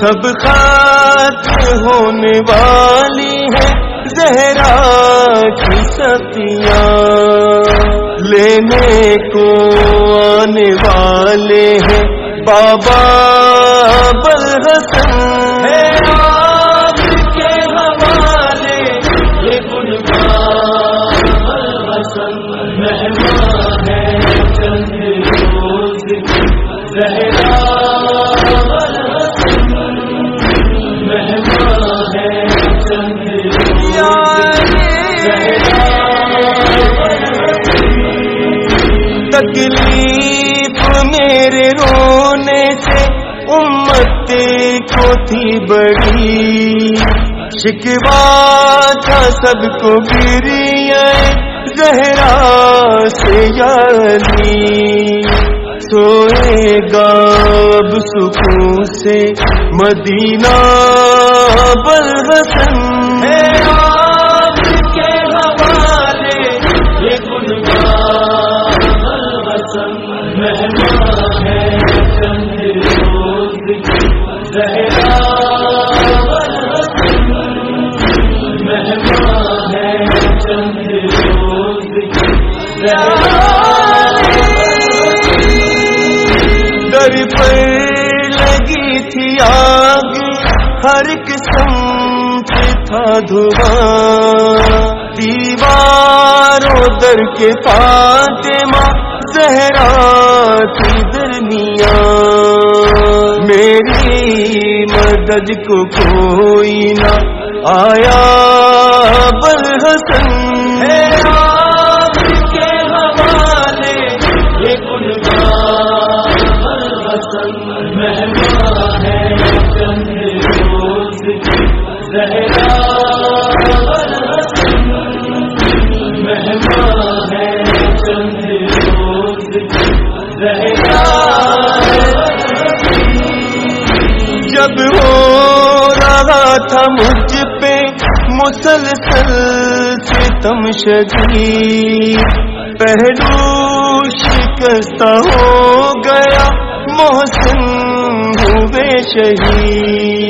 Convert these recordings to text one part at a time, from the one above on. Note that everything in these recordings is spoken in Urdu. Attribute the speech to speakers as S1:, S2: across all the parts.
S1: سب ختم ہونے والی ہے زہرا کی ستیاں لینے کو آنے والے ہیں بابا بل حسن کے حوالے یہ مہمان ہے چند روز۔ زہرا تکلیف میرے رونے سے امت کو تھی بڑی۔ شکوا تھا سب کو گری زہرا سے یعنی۔ سوئے گا اب سکون سے مدینہ بل حسن ہر قسم سے تھا دھواں۔ دیواروں در کے فاطمہ، زہرا کی درمیان۔ میری مدد کو کوئی نہ آیا۔ بل حسن۔ ہے جب ہو رہا تھا مجھ پہ، مسلسل سے تم شدی پہلو شکست ہو گیا، محسن ہوئے شہید۔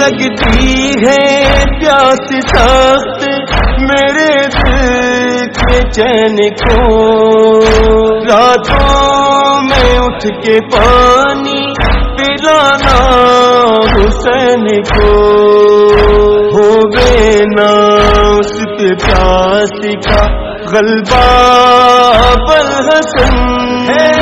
S1: لگتی ہے پیاس سخت میرے دل کے چین کو۔ راتوں میں اٹھ کے پانی پلانا حسین کو۔ ہو گئے نا اس پہ پیاس کا غلبہ بل حسن۔ ہے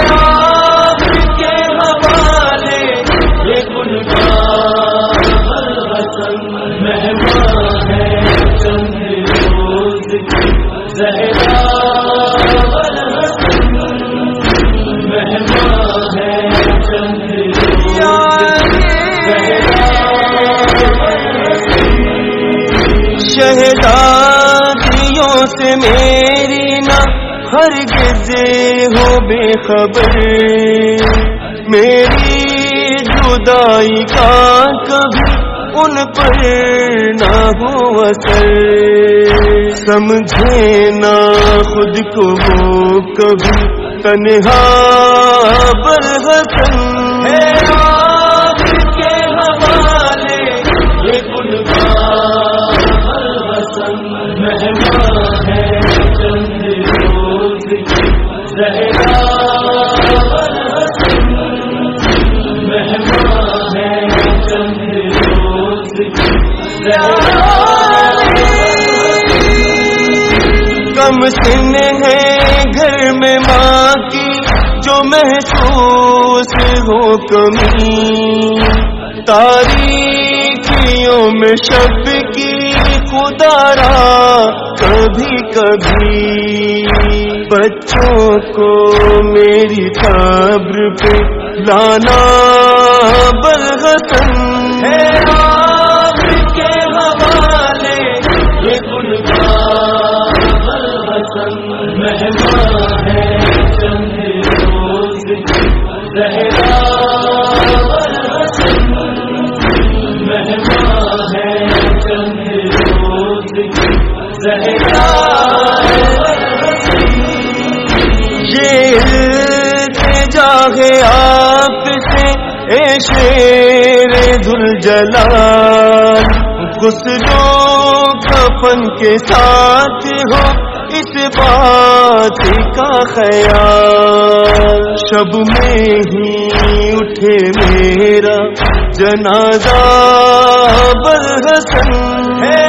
S1: شہدادیوں سے میری نہ ہر گزے ہو بے خبر۔ میری جدائی کا کبھی ان پر نہ ہو اثر۔ سمجھے نہ خود کو وہ کبھی تنہا برحسن۔ ہے کم سن ہے گھر میں ماں کی، جو محسوس ہو کمی تاریخیوں میں شب کی خدارا کبھی کبھی۔ بچوں کو میری قبر پہ لانا بلغسن ہے آپ سے اے شیر دل جلال گسلوں کفن کے ساتھ ہو، اس بات کا خیال۔ شب میں ہی اٹھے میرا جنازہ برحسن ہے۔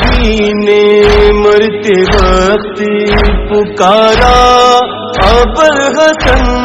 S1: بی نے مرتے وقت پکارا ابر حسن